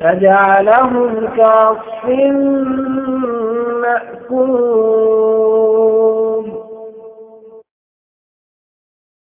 فجعلهم كعصف مأكول.